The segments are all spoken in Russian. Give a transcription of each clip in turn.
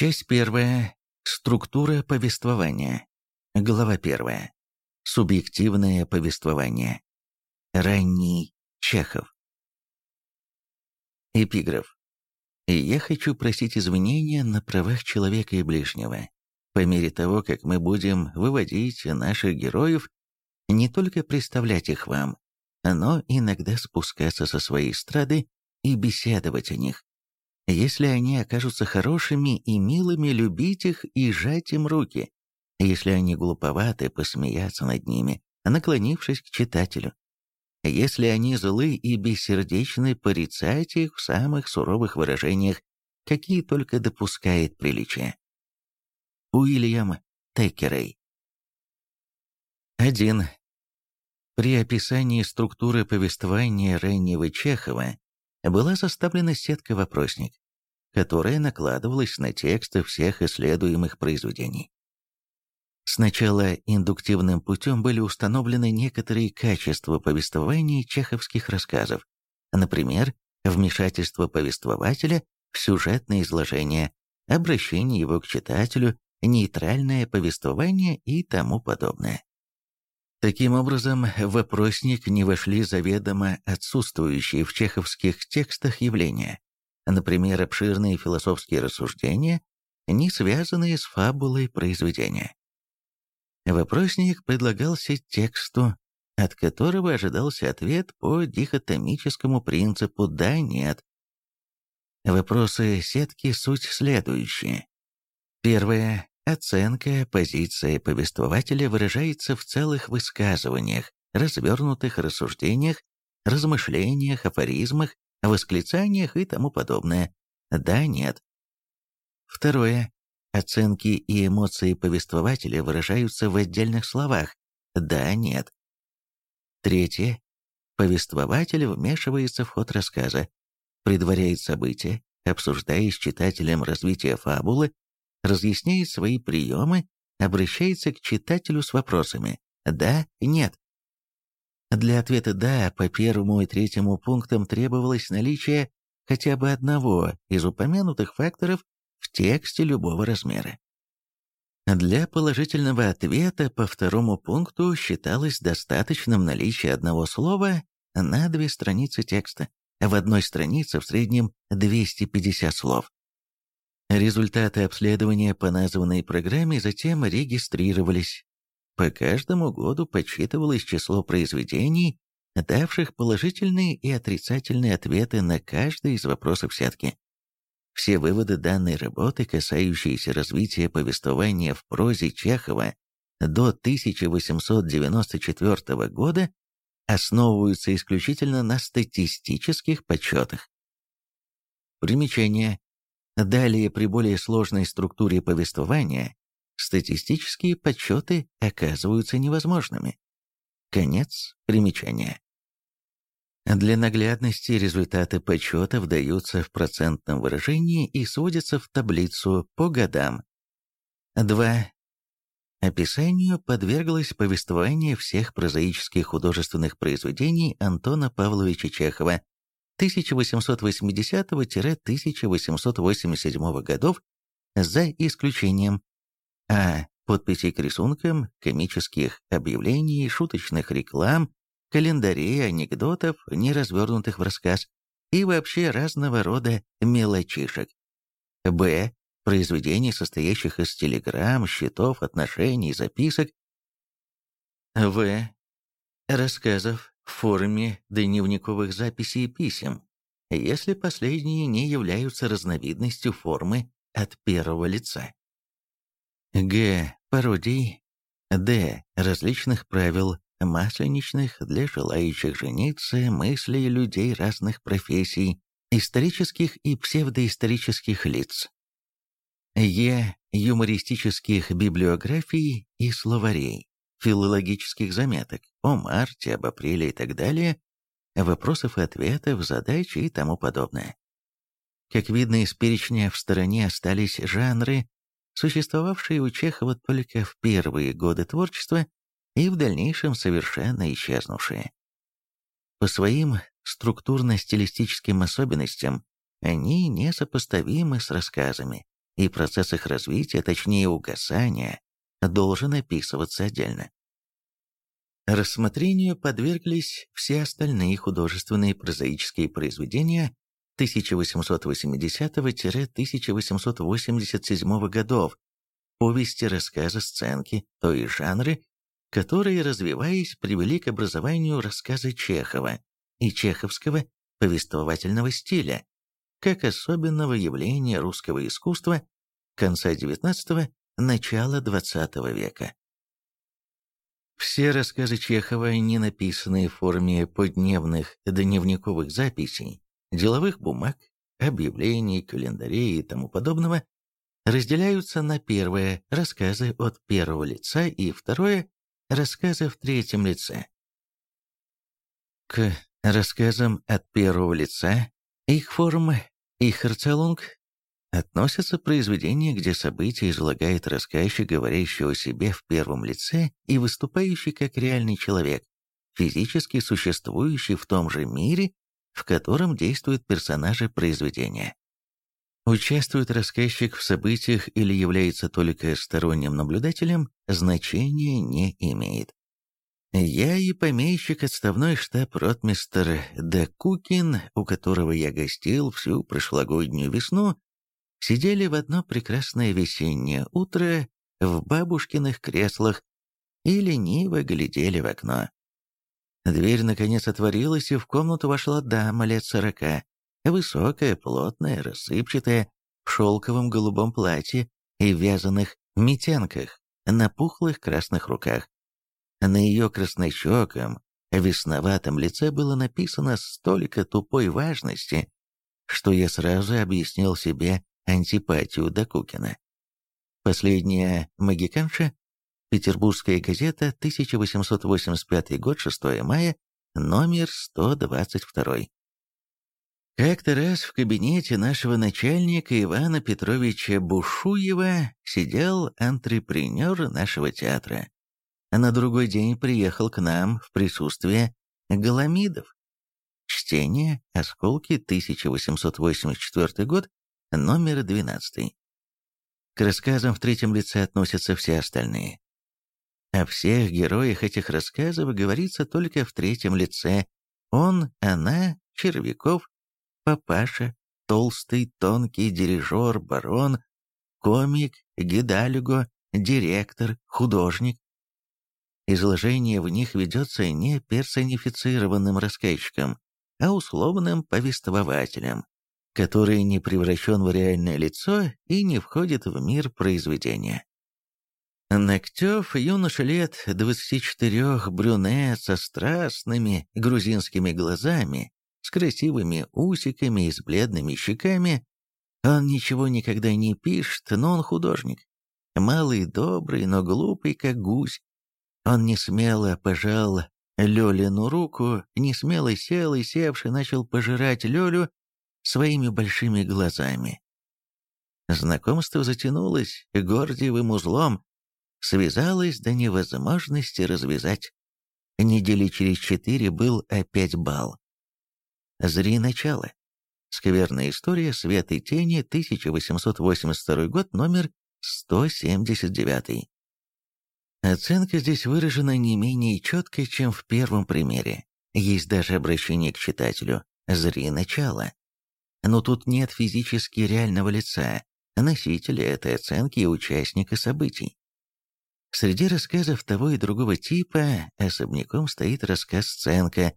Часть первая. Структура повествования. Глава первая. Субъективное повествование. Ранний Чехов. Эпиграф. Я хочу просить извинения на правах человека и ближнего. По мере того, как мы будем выводить наших героев, не только представлять их вам, но иногда спускаться со своей эстрады и беседовать о них. Если они окажутся хорошими и милыми, любить их и жать им руки. Если они глуповаты, посмеяться над ними, наклонившись к читателю. Если они злы и бессердечны, порицать их в самых суровых выражениях, какие только допускает приличие. Уильям Теккерей 1. При описании структуры повествования раннего Чехова была составлена сетка-вопросник, которая накладывалась на тексты всех исследуемых произведений. Сначала индуктивным путем были установлены некоторые качества повествования чеховских рассказов, например, вмешательство повествователя в сюжетное изложение, обращение его к читателю, нейтральное повествование и тому подобное. Таким образом, в вопросник не вошли заведомо отсутствующие в чеховских текстах явления, например, обширные философские рассуждения, не связанные с фабулой произведения. Вопросник предлагался тексту, от которого ожидался ответ по дихотомическому принципу «да-нет». Вопросы сетки суть следующие. Первое. Оценка позиции повествователя выражается в целых высказываниях, развернутых рассуждениях, размышлениях, афоризмах, восклицаниях и тому подобное. Да, нет. Второе. Оценки и эмоции повествователя выражаются в отдельных словах. Да, нет. Третье. Повествователь вмешивается в ход рассказа, предваряет события, обсуждая с читателем развитие фабулы разъясняет свои приемы, обращается к читателю с вопросами «да», «нет». Для ответа «да» по первому и третьему пунктам требовалось наличие хотя бы одного из упомянутых факторов в тексте любого размера. Для положительного ответа по второму пункту считалось достаточным наличие одного слова на две страницы текста, в одной странице в среднем 250 слов. Результаты обследования по названной программе затем регистрировались. По каждому году подсчитывалось число произведений, давших положительные и отрицательные ответы на каждый из вопросов сетки. Все выводы данной работы, касающиеся развития повествования в прозе Чехова до 1894 года, основываются исключительно на статистических подсчетах. Примечание. Далее, при более сложной структуре повествования, статистические подсчеты оказываются невозможными. Конец примечания. Для наглядности результаты подсчетов даются в процентном выражении и сводятся в таблицу по годам. 2. Описанию подверглось повествование всех прозаических художественных произведений Антона Павловича Чехова 1880-1887 годов, за исключением а. подписей к рисункам, комических объявлений, шуточных реклам, календарей, анекдотов, не развернутых в рассказ, и вообще разного рода мелочишек. б. произведений, состоящих из телеграмм, счетов, отношений, записок. в. рассказов, в форме дневниковых записей и писем, если последние не являются разновидностью формы от первого лица. Г. Пародий. Д. Различных правил масленичных для желающих жениться, мыслей людей разных профессий, исторических и псевдоисторических лиц. Е. Юмористических библиографий и словарей филологических заметок о марте, об апреле и так далее, вопросов и ответов, задач и тому подобное. Как видно из перечня, в стороне остались жанры, существовавшие у Чехова только в первые годы творчества и в дальнейшем совершенно исчезнувшие. По своим структурно-стилистическим особенностям они несопоставимы с рассказами, и процесс их развития, точнее угасания, должен описываться отдельно. Рассмотрению подверглись все остальные художественные прозаические произведения 1880-1887 годов, повести, рассказы, сценки, то и жанры, которые, развиваясь, привели к образованию рассказа Чехова и чеховского повествовательного стиля, как особенного явления русского искусства конца XIX – начала XX века. Все рассказы Чехова, не написанные в форме подневных дневниковых записей, деловых бумаг, объявлений, календарей и тому подобного, разделяются на первое – рассказы от первого лица и второе – рассказы в третьем лице. К рассказам от первого лица, их формы, их Харцелунг относятся произведения, где события излагает рассказчик, говорящий о себе в первом лице и выступающий как реальный человек, физически существующий в том же мире, в котором действуют персонажи произведения. Участвует рассказчик в событиях или является только сторонним наблюдателем, значения не имеет. Я и помещик отставной штаб-ротмистер Д. Кукин, у которого я гостил всю прошлогоднюю весну, сидели в одно прекрасное весеннее утро в бабушкиных креслах и лениво глядели в окно. Дверь наконец отворилась, и в комнату вошла дама лет сорока, высокая, плотная, рассыпчатая, в шелковом голубом платье и вязаных метенках, на пухлых красных руках. На ее краснощеком, весноватом лице было написано столько тупой важности, что я сразу объяснил себе антипатию Докукина. Последняя магиканша, Петербургская газета, 1885 год, 6 мая, номер 122. Как-то раз в кабинете нашего начальника Ивана Петровича Бушуева сидел антрепренер нашего театра. На другой день приехал к нам в присутствие Галамидов. Чтение «Осколки», 1884 год, номер 12. К рассказам в третьем лице относятся все остальные. О всех героях этих рассказов говорится только в третьем лице. Он, она, Червяков, папаша, толстый, тонкий дирижер, барон, комик, гидалюго, директор, художник. Изложение в них ведется не персонифицированным рассказчиком, а условным повествователем, который не превращен в реальное лицо и не входит в мир произведения. Ногтев, юноша лет 24, брюнет со страстными грузинскими глазами, с красивыми усиками и с бледными щеками. Он ничего никогда не пишет, но он художник. Малый, добрый, но глупый, как гусь. Он не смело пожал Лёлину руку, не смело сел и, севший, начал пожирать Лёлю своими большими глазами. Знакомство затянулось гордиевым узлом, связалось до невозможности развязать. Недели через четыре был опять бал. Зри начало. Скверная история «Свет и тени», 1882 год, номер 179. Оценка здесь выражена не менее четко, чем в первом примере. Есть даже обращение к читателю «Зри начало». Но тут нет физически реального лица, носителя этой оценки и участника событий. Среди рассказов того и другого типа особняком стоит рассказ «Сценка»,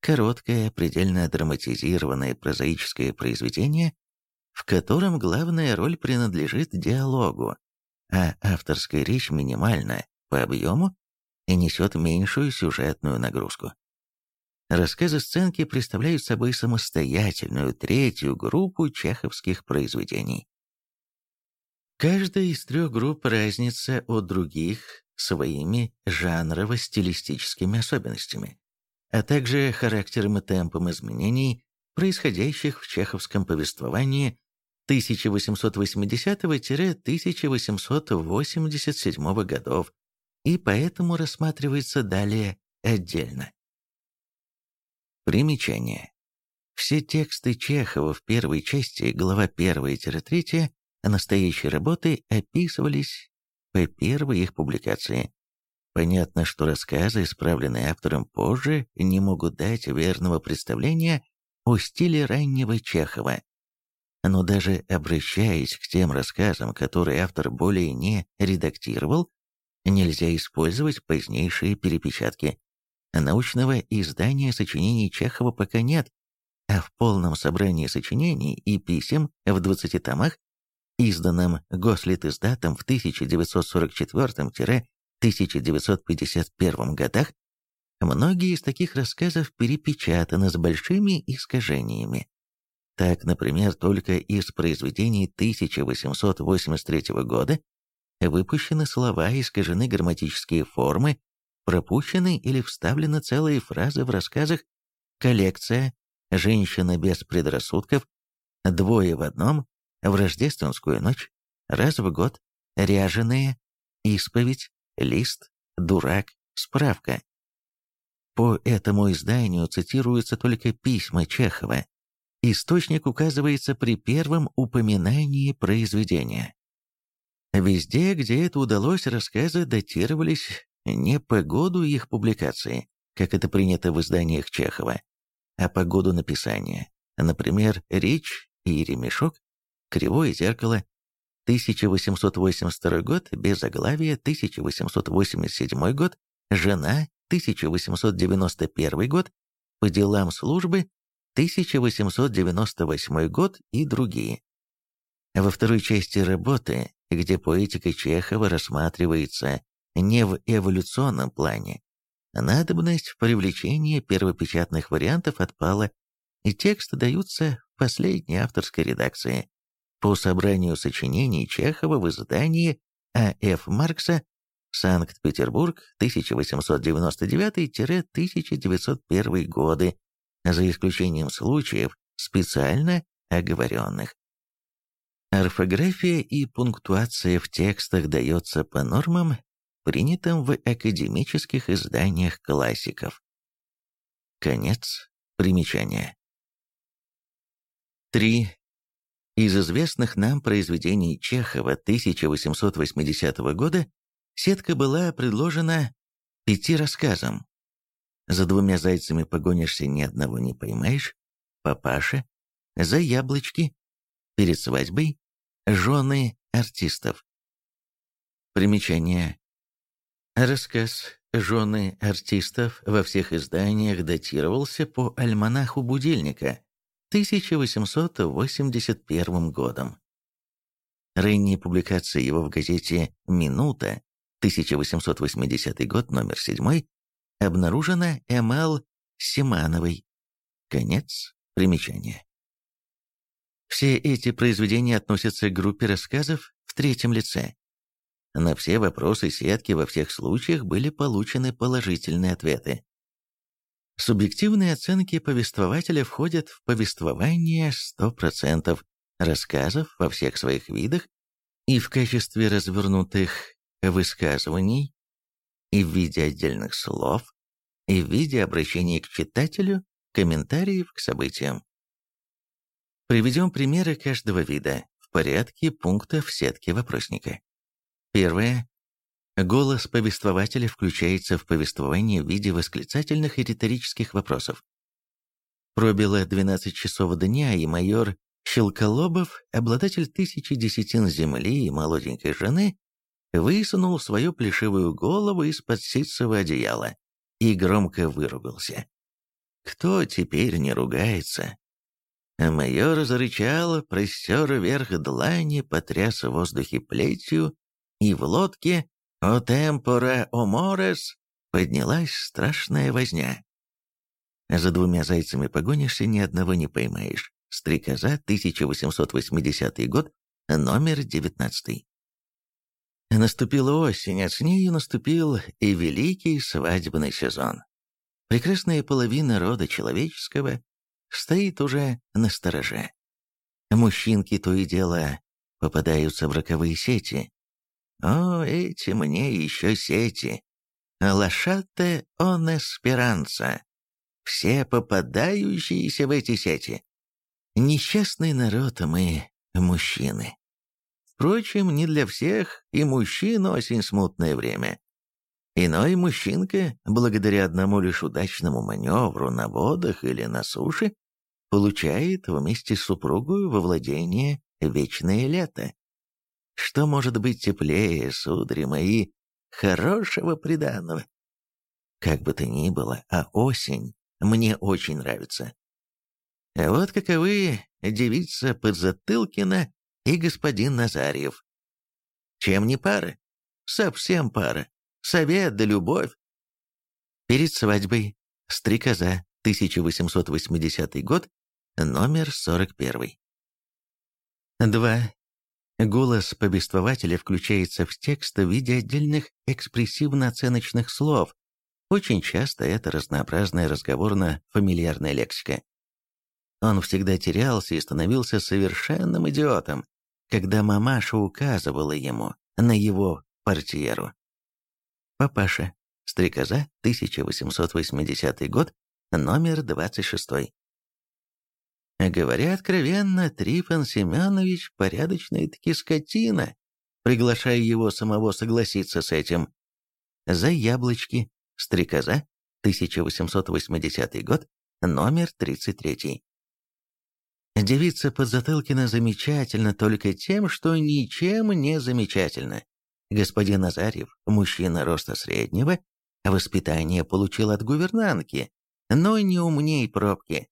короткое, предельно драматизированное прозаическое произведение, в котором главная роль принадлежит диалогу, а авторская речь минимальна по объему и несет меньшую сюжетную нагрузку. Рассказы сценки представляют собой самостоятельную третью группу чеховских произведений. Каждая из трех групп разнится от других своими жанрово-стилистическими особенностями а также характером и темпом изменений, происходящих в чеховском повествовании 1880-1887 годов, и поэтому рассматривается далее отдельно. Примечание. Все тексты Чехова в первой части, глава 1-3, настоящие работы описывались по первой их публикации. Понятно, что рассказы, исправленные автором позже, не могут дать верного представления о стиле раннего Чехова. Но даже обращаясь к тем рассказам, которые автор более не редактировал, нельзя использовать позднейшие перепечатки. Научного издания сочинений Чехова пока нет, а в полном собрании сочинений и писем в 20 томах, изданном Гослитиздатом в 1944-1951 годах, многие из таких рассказов перепечатаны с большими искажениями. Так, например, только из произведений 1883 года выпущены слова, искажены грамматические формы, пропущены или вставлены целые фразы в рассказах «Коллекция», «Женщина без предрассудков», «Двое в одном», «В рождественскую ночь», «Раз в год», «Ряженые», «Исповедь», «Лист», «Дурак», «Справка». По этому изданию цитируются только письма Чехова, Источник указывается при первом упоминании произведения. Везде, где это удалось, рассказы датировались не по году их публикации, как это принято в изданиях Чехова, а по году написания. Например, «Речь» и «Ремешок», «Кривое зеркало», 1882 год, без оглавия, 1887 год, «Жена», 1891 год, «По делам службы», 1898 год и другие. Во второй части работы, где поэтика Чехова рассматривается не в эволюционном плане, надобность в привлечении первопечатных вариантов отпала, и тексты даются в последней авторской редакции по собранию сочинений Чехова в издании А.Ф. Маркса Санкт-Петербург 1899-1901 годы за исключением случаев, специально оговоренных. Орфография и пунктуация в текстах дается по нормам, принятым в академических изданиях классиков. Конец примечания. 3. Из известных нам произведений Чехова 1880 года сетка была предложена пяти рассказам, за двумя зайцами погонишься, ни одного не поймаешь. Папаша. За яблочки. Перед свадьбой. Жены артистов. Примечание. Рассказ «Жены артистов» во всех изданиях датировался по альманаху будильника 1881 годом. Ранние публикации его в газете «Минута» 1880 год, номер 7, обнаружена Эмал Симановой. Конец примечания. Все эти произведения относятся к группе рассказов в третьем лице. На все вопросы сетки во всех случаях были получены положительные ответы. Субъективные оценки повествователя входят в повествование 100% рассказов во всех своих видах и в качестве развернутых высказываний и в виде отдельных слов, и в виде обращений к читателю, комментариев к событиям. Приведем примеры каждого вида в порядке пунктов сетки вопросника. Первое. Голос повествователя включается в повествование в виде восклицательных и риторических вопросов. Пробило 12 часов дня, и майор Щелколобов, обладатель тысячи десятин земли и молоденькой жены, высунул свою плешивую голову из-под ситцевого одеяла и громко выругался. Кто теперь не ругается? Майор зарычал, простер вверх длани, потряс в воздухе плетью, и в лодке «О темпора о морес» поднялась страшная возня. За двумя зайцами погонишься, ни одного не поймаешь. Стрекоза, 1880 год, номер 19. Наступила осень, а с нею наступил и великий свадебный сезон. Прекрасная половина рода человеческого стоит уже на стороже. Мужчинки то и дело попадаются в роковые сети. О, эти мне еще сети. Лошадте он эсперанца. Все попадающиеся в эти сети. Несчастный народ мы, мужчины. Впрочем, не для всех, и мужчин осень смутное время. Иной мужчинка, благодаря одному лишь удачному маневру на водах или на суше, получает вместе с супругой во владение вечное лето. Что может быть теплее, судари мои, хорошего приданного? Как бы то ни было, а осень мне очень нравится. Вот каковы девица Подзатылкина и господин Назарьев. Чем не пара? Совсем пара. Совет да любовь. Перед свадьбой. Стрекоза. 1880 год. Номер 41. 2. Голос повествователя включается в текст в виде отдельных экспрессивно-оценочных слов. Очень часто это разнообразная разговорно-фамильярная лексика. Он всегда терялся и становился совершенным идиотом, когда мамаша указывала ему на его портьеру. Папаша. Стрекоза, 1880 год, номер 26. Говоря откровенно, Трифон Семенович порядочная-таки скотина, приглашая его самого согласиться с этим. За яблочки. Стрекоза, 1880 год, номер 33. Девица Подзатылкина замечательна только тем, что ничем не замечательна. Господин Назарев, мужчина роста среднего, воспитание получил от гувернантки, но не умней пробки.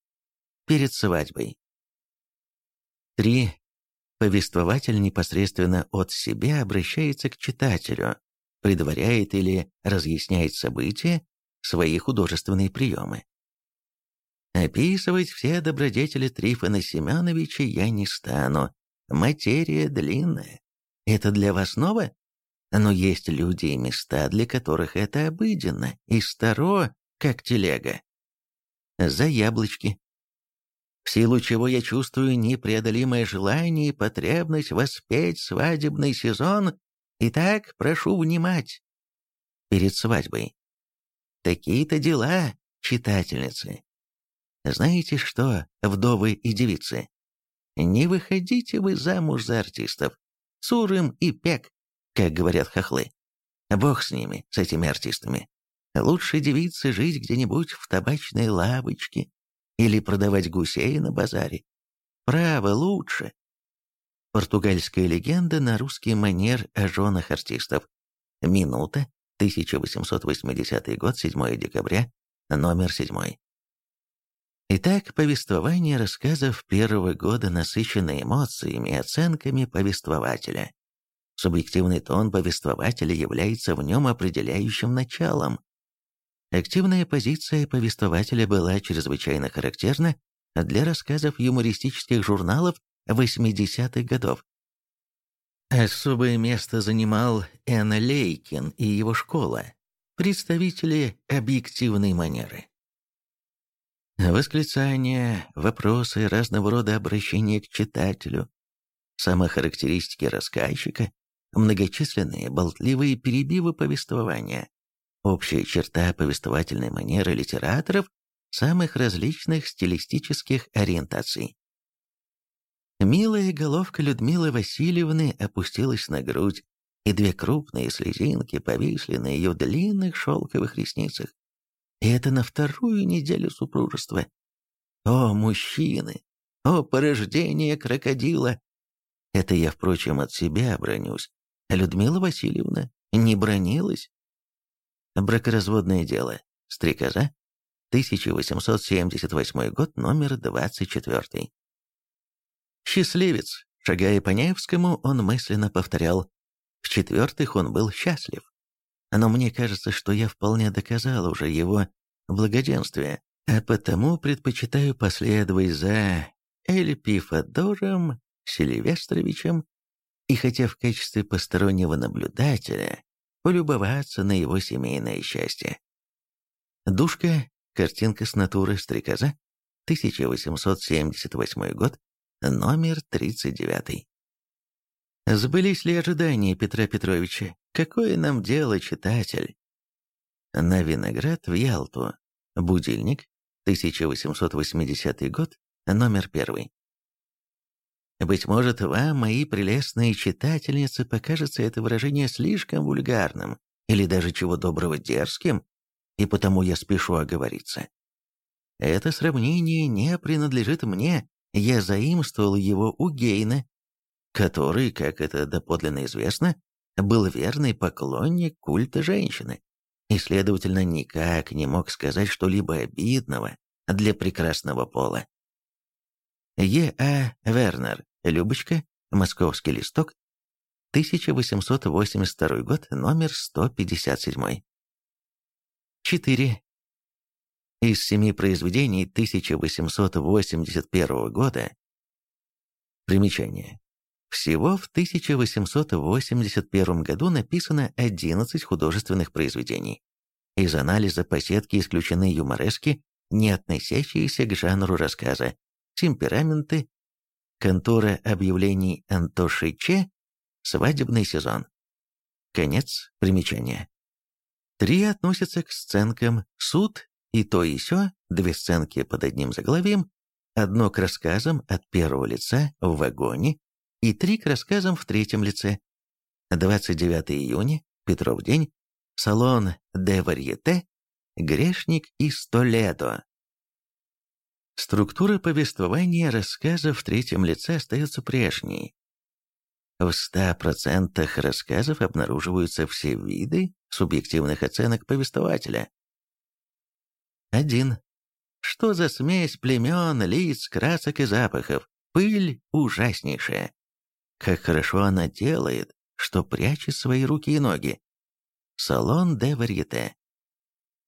Перед свадьбой. 3. Повествователь непосредственно от себя обращается к читателю, предваряет или разъясняет события, свои художественные приемы. Описывать все добродетели Трифона Семеновича я не стану. Материя длинная. Это для вас ново? Но есть люди и места, для которых это обыденно и старо, как телега. За яблочки. Силу чего я чувствую непреодолимое желание и потребность воспеть свадебный сезон, Итак, прошу внимать. Перед свадьбой. Такие-то дела, читательницы. Знаете что, вдовы и девицы? Не выходите вы замуж за артистов. Сурым и пек, как говорят хохлы. Бог с ними, с этими артистами. Лучше девице жить где-нибудь в табачной лавочке или продавать гусей на базаре. Право, лучше. Португальская легенда на русский манер о женах артистов. Минута, 1880 год, 7 декабря, номер 7. Итак, повествование рассказов первого года насыщено эмоциями и оценками повествователя. Субъективный тон повествователя является в нем определяющим началом. Активная позиция повествователя была чрезвычайно характерна для рассказов юмористических журналов 80-х годов. Особое место занимал Энн Лейкин и его школа, представители объективной манеры. Восклицания, вопросы, разного рода обращения к читателю, самохарактеристики рассказчика, многочисленные болтливые перебивы повествования, общая черта повествовательной манеры литераторов самых различных стилистических ориентаций. Милая головка Людмилы Васильевны опустилась на грудь, и две крупные слезинки повисли на ее длинных шелковых ресницах. И это на вторую неделю супружества. О, мужчины! О, порождение крокодила! Это я, впрочем, от себя бронюсь. Людмила Васильевна не бронилась. Бракоразводное дело. Стрекоза. 1878 год, номер 24. Счастливец. Шагая по Невскому, он мысленно повторял. В-четвертых, он был счастлив но мне кажется, что я вполне доказал уже его благоденствие, а потому предпочитаю последовать за Эльпифодором Сильвестровичем и хотя в качестве постороннего наблюдателя полюбоваться на его семейное счастье. Душка, картинка с натуры стрекоза, 1878 год, номер 39. Сбылись ли ожидания Петра Петровича? Какое нам дело, читатель? На виноград в Ялту. Будильник. 1880 год. Номер первый. Быть может, вам, мои прелестные читательницы, покажется это выражение слишком вульгарным или даже чего доброго дерзким, и потому я спешу оговориться. Это сравнение не принадлежит мне, я заимствовал его у Гейна, который, как это доподлинно известно, был верный поклонник культа женщины и, следовательно, никак не мог сказать что-либо обидного для прекрасного пола. Е. А. Вернер, Любочка, Московский листок, 1882 год, номер 157. 4. Из семи произведений 1881 года Примечание. Всего в 1881 году написано 11 художественных произведений. Из анализа по сетке исключены юморески, не относящиеся к жанру рассказа, темпераменты, контора объявлений Антоши Че, свадебный сезон. Конец примечания. Три относятся к сценкам «Суд» и «То и сё», две сценки под одним заглавием, одно к рассказам от первого лица в вагоне, и три к рассказам в третьем лице. 29 июня, Петров день, салон «Де Варьете», «Грешник» и «Столедо». Структура повествования рассказа в третьем лице остается прежней. В 100% рассказов обнаруживаются все виды субъективных оценок повествователя. 1. Что за смесь племен, лиц, красок и запахов? Пыль ужаснейшая. Как хорошо она делает, что прячет свои руки и ноги. Салон де варьете.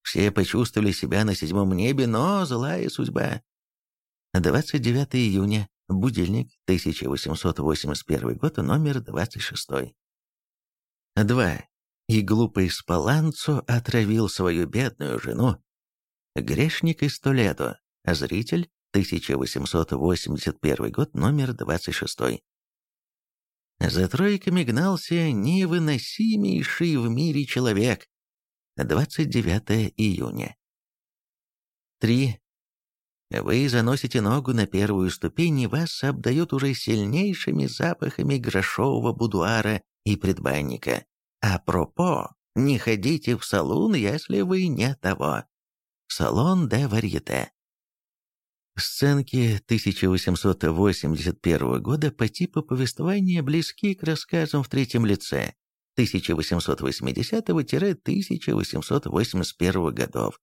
Все почувствовали себя на седьмом небе, но злая судьба. 29 июня. Будильник, 1881 год, номер 26. 2. И глупый Спаланцо отравил свою бедную жену. Грешник из Толедо. Зритель, 1881 год, номер 26. За тройками гнался невыносимейший в мире человек. 29 июня. 3. Вы заносите ногу на первую ступень, и вас обдает уже сильнейшими запахами грошового будуара и предбанника. А пропо, не ходите в салон, если вы не того. Салон де варьете. Сценки 1881 года по типу повествования близки к рассказам в третьем лице 1880-1881 годов.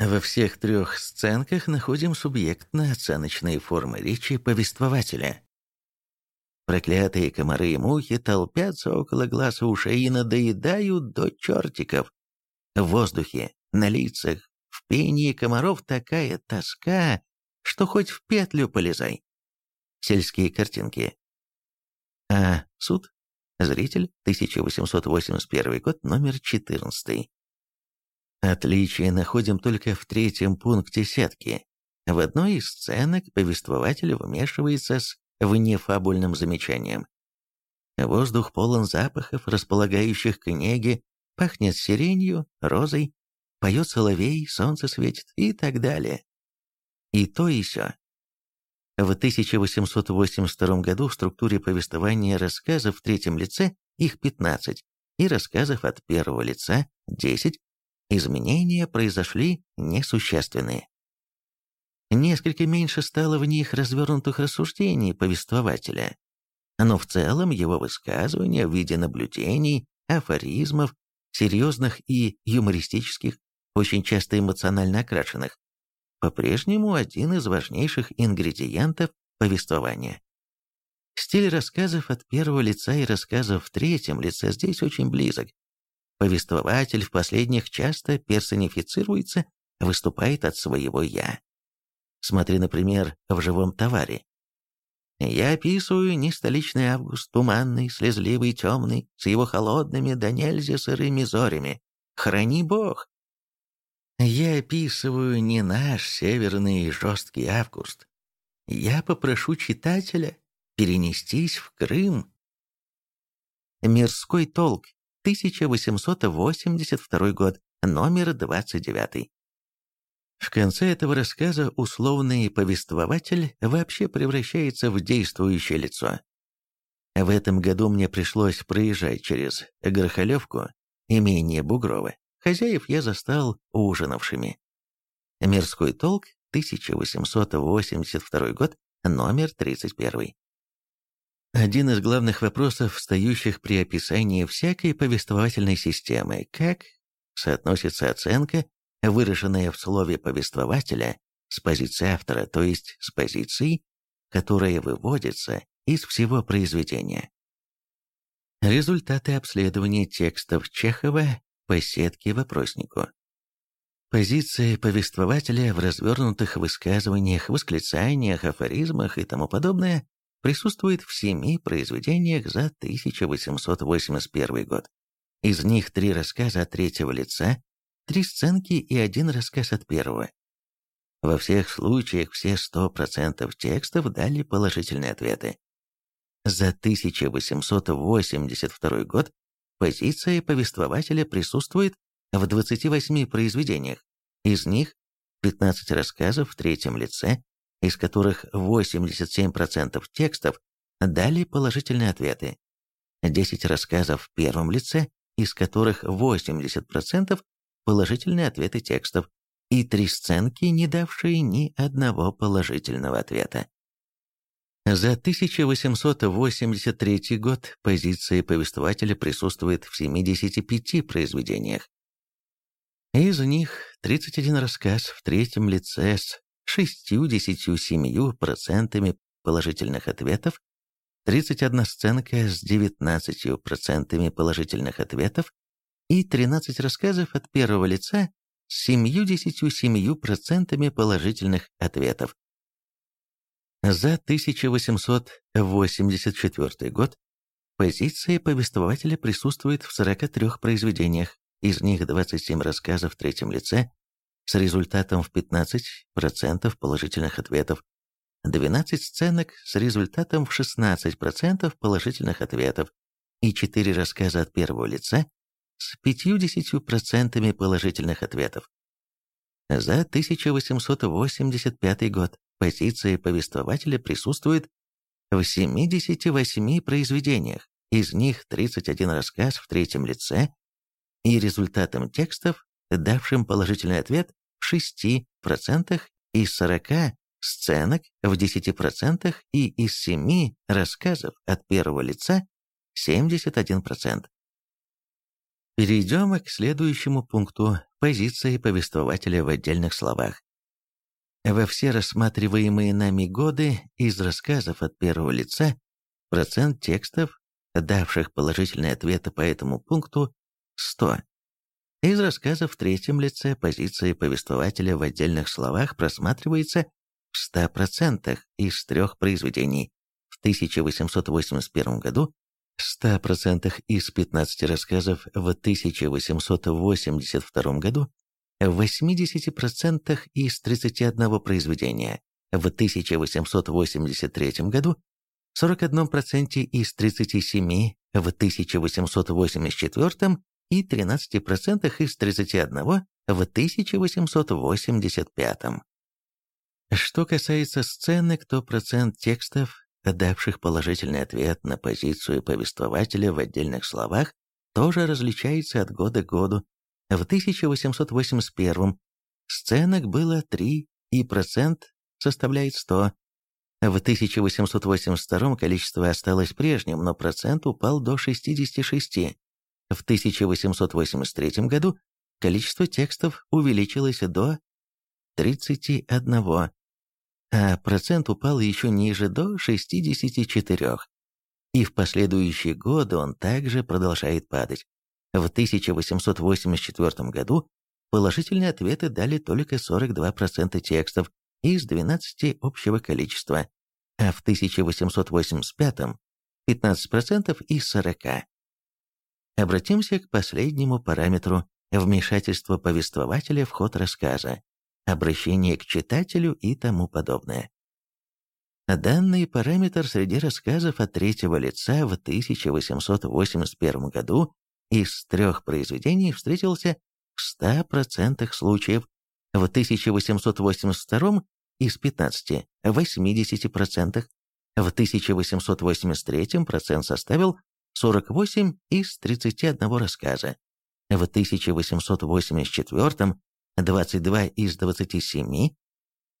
Во всех трех сценках находим субъектно-оценочные формы речи повествователя. Проклятые комары и мухи толпятся около глаз и ушей и надоедают до чертиков. В воздухе, на лицах, в пении комаров такая тоска, что хоть в петлю полезай. Сельские картинки. А суд? Зритель, 1881 год, номер 14. Отличие находим только в третьем пункте сетки. В одной из сценок повествователь вмешивается с внефабульным замечанием. Воздух полон запахов, располагающих к пахнет сиренью, розой, поет соловей, солнце светит и так далее. И то и сё. В 1882 году в структуре повествования рассказов в третьем лице их 15 и рассказов от первого лица 10, изменения произошли несущественные. Несколько меньше стало в них развернутых рассуждений повествователя, но в целом его высказывания в виде наблюдений, афоризмов, серьезных и юмористических, очень часто эмоционально окрашенных, по-прежнему один из важнейших ингредиентов повествования. Стиль рассказов от первого лица и рассказов в третьем лице здесь очень близок. Повествователь в последних часто персонифицируется, выступает от своего «я». Смотри, например, в «Живом товаре». Я описываю не столичный август, туманный, слезливый, темный, с его холодными да нельзя сырыми зорями. Храни Бог! Я описываю не наш северный жесткий август. Я попрошу читателя перенестись в Крым. Мирской толк, 1882 год, номер 29. В конце этого рассказа условный повествователь вообще превращается в действующее лицо. В этом году мне пришлось проезжать через Горхолевку, имение Бугрова. Хозяев я застал ужинавшими. Мирской толк, 1882 год, номер 31. Один из главных вопросов, встающих при описании всякой повествовательной системы, как соотносится оценка, выраженная в слове повествователя, с позицией автора, то есть с позицией, которая выводится из всего произведения. Результаты обследования текстов Чехова по сетке вопроснику. Позиция повествователя в развернутых высказываниях, восклицаниях, афоризмах и тому подобное присутствует в семи произведениях за 1881 год. Из них три рассказа от третьего лица, три сценки и один рассказ от первого. Во всех случаях все 100% текстов дали положительные ответы. За 1882 год позиция повествователя присутствует в 28 произведениях. Из них 15 рассказов в третьем лице, из которых 87% текстов дали положительные ответы, 10 рассказов в первом лице, из которых 80% положительные ответы текстов, и три сценки, не давшие ни одного положительного ответа. За 1883 год позиция повествователя присутствует в 75 произведениях. Из них 31 рассказ в третьем лице с 67% положительных ответов, 31 сценка с 19% положительных ответов и 13 рассказов от первого лица с 77% положительных ответов. За 1884 год позиция повествователя присутствует в 43 произведениях, из них 27 рассказов в третьем лице, с результатом в 15% положительных ответов, 12 сценок с результатом в 16% положительных ответов и 4 рассказа от первого лица с 50% положительных ответов. За 1885 год позиция повествователя присутствует в 78 произведениях, из них 31 рассказ в третьем лице, и результатом текстов, давшим положительный ответ 6% из 40 сценок в 10% и из 7 рассказов от первого лица 71%. Перейдем к следующему пункту позиции повествователя в отдельных словах. Во все рассматриваемые нами годы из рассказов от первого лица процент текстов, давших положительные ответы по этому пункту, 100. Из рассказов в третьем лице позиция повествователя в отдельных словах просматривается в 100% из трех произведений. В 1881 году 100% из 15 рассказов в 1882 году, в 80% из 31 произведения в 1883 году, 41% из 37 в 1884 и 13% из 31 в 1885. Что касается сценок, то процент текстов, давших положительный ответ на позицию повествователя в отдельных словах, тоже различается от года к году. В 1881 сценок было 3, и процент составляет 100. В 1882 количество осталось прежним, но процент упал до 66. В 1883 году количество текстов увеличилось до 31, а процент упал еще ниже до 64. И в последующие годы он также продолжает падать. В 1884 году положительные ответы дали только 42% текстов из 12 общего количества, а в 1885 15% из 40. Обратимся к последнему параметру – вмешательство повествователя в ход рассказа обращение к читателю и тому подобное. Данный параметр среди рассказов от третьего лица в 1881 году из трех произведений встретился в 100% случаев, в 1882 из 15 – 80%, в 1883 процент составил 48 из 31 рассказа, в 1884 – 22 из 27,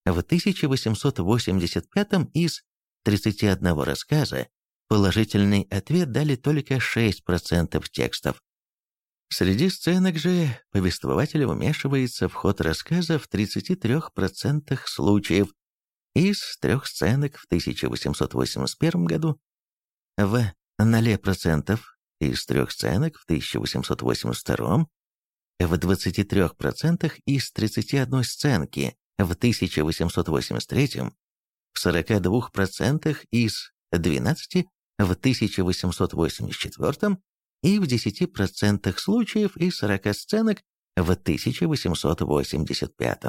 в 1885 из 31 рассказа положительный ответ дали только 6% текстов. Среди сценок же повествователь вмешивается в ход рассказа в 33% случаев, из трех сценок в 1881 году, в 0% из трех сценок в 1882, в 23% из 31 сценки в 1883, в 42% из 12 в 1884 и в 10% случаев из 40 сценок в 1885.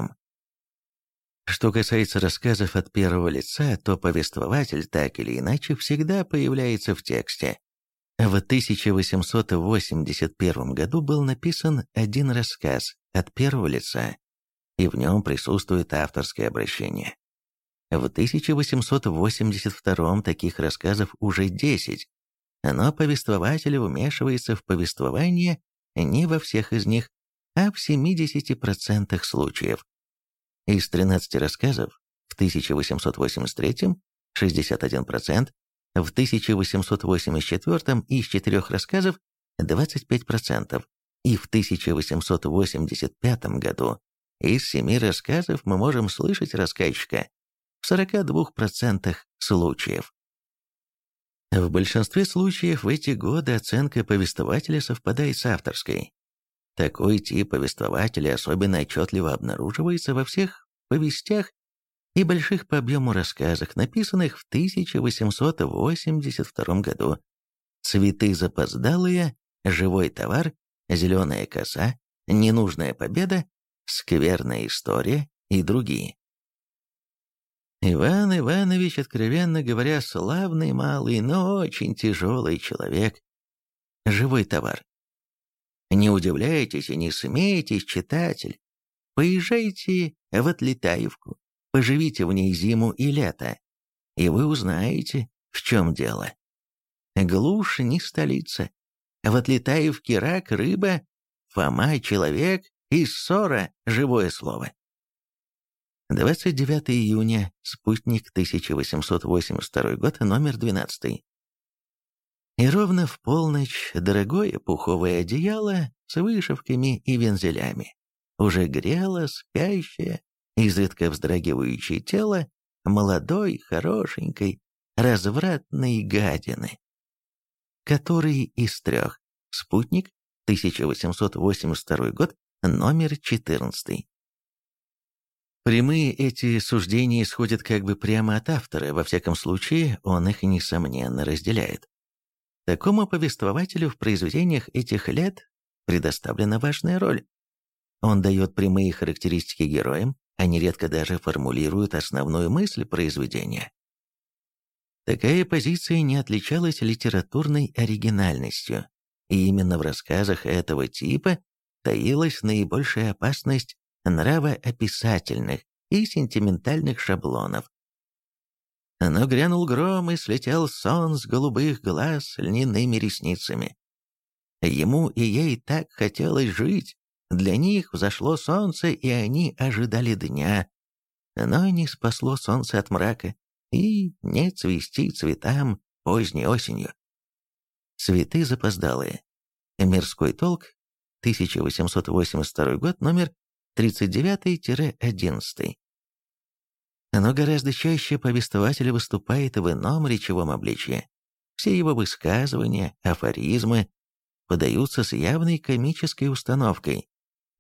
Что касается рассказов от первого лица, то повествователь так или иначе всегда появляется в тексте. В 1881 году был написан один рассказ от первого лица, и в нем присутствует авторское обращение. В 1882 таких рассказов уже 10, но повествователь вмешивается в повествование не во всех из них, а в 70% случаев. Из 13 рассказов в 1883 – 61%, в 1884 из 4 рассказов – 25%, и в 1885 году из 7 рассказов мы можем слышать рассказчика в 42% случаев. В большинстве случаев в эти годы оценка повествователя совпадает с авторской. Такой тип повествователя особенно отчетливо обнаруживается во всех повестях и больших по объему рассказах, написанных в 1882 году. «Цветы запоздалые», «Живой товар», «Зеленая коса», «Ненужная победа», «Скверная история» и другие. Иван Иванович, откровенно говоря, славный малый, но очень тяжелый человек. Живой товар. Не удивляйтесь и не смейтесь, читатель. Поезжайте в Отлетаевку, поживите в ней зиму и лето, и вы узнаете, в чем дело. Глушь не столица. В Отлетаевке рак, рыба, Фома — человек, и ссора — живое слово. 29 июня, спутник 1882 год, номер 12. И ровно в полночь дорогое пуховое одеяло с вышивками и вензелями уже грело спящее, изредка вздрагивающее тело молодой, хорошенькой, развратной гадины, который из трех спутник 1882 год, номер 14. Прямые эти суждения исходят как бы прямо от автора, во всяком случае, он их несомненно разделяет. Такому повествователю в произведениях этих лет предоставлена важная роль. Он дает прямые характеристики героям, а нередко даже формулирует основную мысль произведения. Такая позиция не отличалась литературной оригинальностью, и именно в рассказах этого типа таилась наибольшая опасность нравоописательных и сентиментальных шаблонов. Но грянул гром и слетел сон с голубых глаз льняными ресницами. Ему и ей так хотелось жить. Для них взошло солнце, и они ожидали дня. Но не спасло солнце от мрака, и не цвести цветам поздней осенью. Цветы запоздалые. Мирской толк, 1882 год, номер 39-11. Но гораздо чаще повествователь выступает в ином речевом обличье. Все его высказывания, афоризмы подаются с явной комической установкой.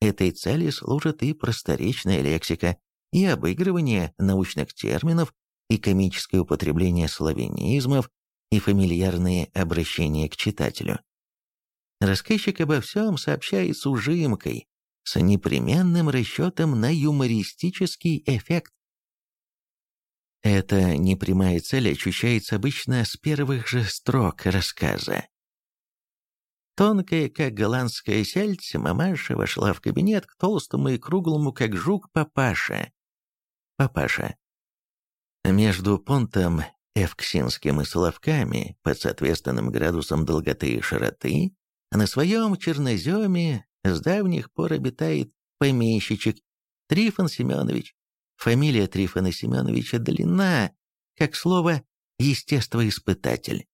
Этой цели служит и просторечная лексика, и обыгрывание научных терминов, и комическое употребление славянизмов, и фамильярные обращения к читателю. Рассказчик обо всем сообщает с ужимкой, с непременным расчетом на юмористический эффект. Эта непрямая цель ощущается обычно с первых же строк рассказа. Тонкая, как голландская сельдь, мамаша вошла в кабинет к толстому и круглому, как жук, папаша. Папаша. Между понтом Эвксинским и Соловками, под соответственным градусом долготы и широты, на своем черноземе с давних пор обитает помещичек Трифон Семенович. Фамилия Трифона Семеновича длинна, как слово «естествоиспытатель»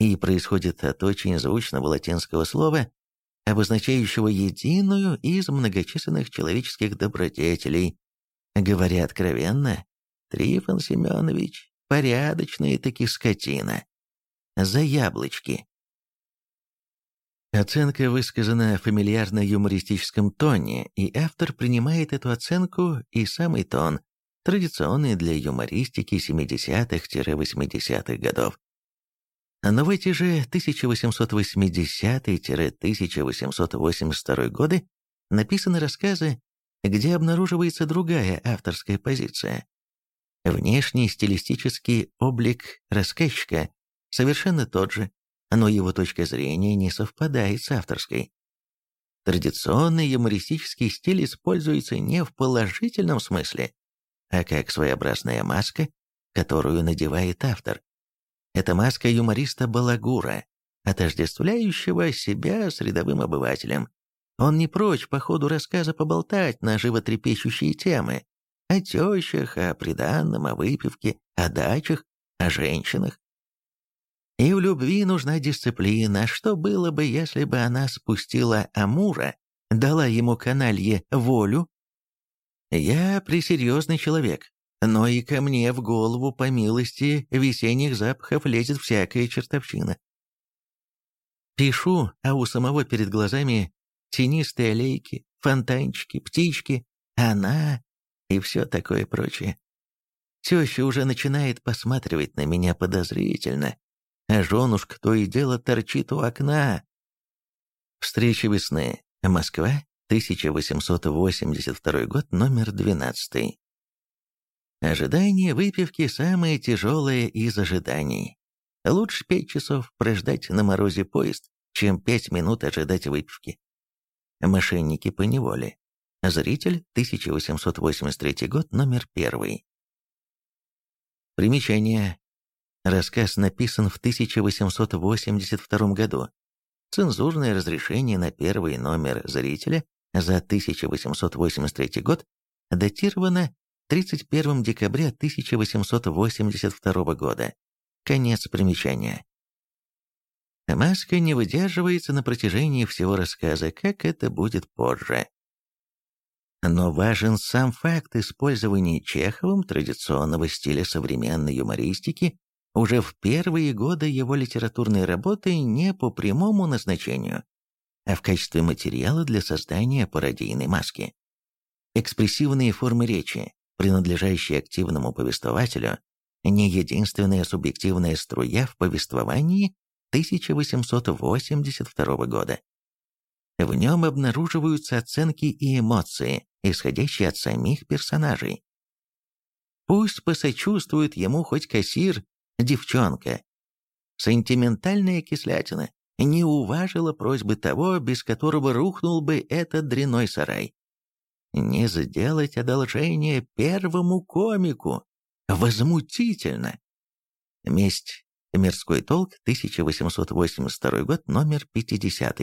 и происходит от очень звучного латинского слова, обозначающего единую из многочисленных человеческих добродетелей. Говоря откровенно, Трифон Семенович – порядочная таки скотина. За яблочки. Оценка высказана в фамильярно-юмористическом тоне, и автор принимает эту оценку и самый тон, традиционный для юмористики 70-80-х годов. Но в эти же 1880-1882 годы написаны рассказы, где обнаруживается другая авторская позиция. Внешний стилистический облик рассказчика совершенно тот же, но его точка зрения не совпадает с авторской. Традиционный юмористический стиль используется не в положительном смысле, а как своеобразная маска, которую надевает автор. Это маска юмориста Балагура, отождествляющего себя с рядовым обывателем. Он не прочь по ходу рассказа поболтать на животрепещущие темы, о тещах, о приданном, о выпивке, о дачах, о женщинах. И в любви нужна дисциплина. Что было бы, если бы она спустила Амура, дала ему каналье волю? Я пресерьезный человек, но и ко мне в голову, по милости, весенних запахов лезет всякая чертовщина. Пишу, а у самого перед глазами тенистые аллейки, фонтанчики, птички, она и все такое прочее. Теща уже начинает посматривать на меня подозрительно, а женушка то и дело торчит у окна. Встреча весны. Москва, 1882 год, номер 12. Ожидание выпивки самое тяжелое из ожиданий. Лучше пять часов прождать на морозе поезд, чем пять минут ожидать выпивки. Мошенники по неволе. Зритель, 1883 год, номер первый. Примечание. Рассказ написан в 1882 году. Цензурное разрешение на первый номер зрителя за 1883 год датировано 31 декабря 1882 года. Конец примечания. Маска не выдерживается на протяжении всего рассказа, как это будет позже. Но важен сам факт использования Чеховым традиционного стиля современной юмористики уже в первые годы его литературной работы не по прямому назначению, а в качестве материала для создания пародийной маски. Экспрессивные формы речи, принадлежащие активному повествователю, не единственная субъективная струя в повествовании 1882 года. В нем обнаруживаются оценки и эмоции, исходящие от самих персонажей. Пусть посочувствует ему хоть кассир, девчонка. Сентиментальная кислятина не уважила просьбы того, без которого рухнул бы этот дряной сарай не сделать одолжение первому комику. Возмутительно. Месть. Мирской толк, 1882 год, номер 50.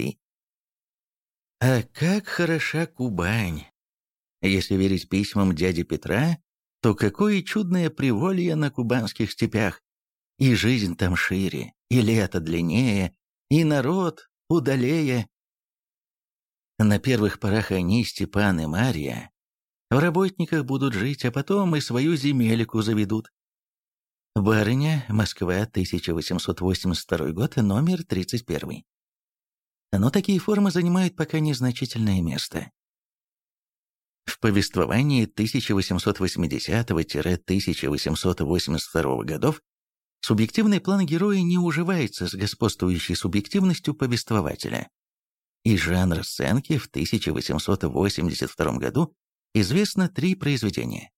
А как хороша Кубань! Если верить письмам дяди Петра, то какое чудное приволье на кубанских степях. И жизнь там шире, и лето длиннее, и народ удалее, на первых порах они, Степан и Мария, в работниках будут жить, а потом и свою земельку заведут. Барыня, Москва, 1882 год, номер 31. Но такие формы занимают пока незначительное место. В повествовании 1880-1882 годов субъективный план героя не уживается с господствующей субъективностью повествователя и жанр сценки в 1882 году известно три произведения.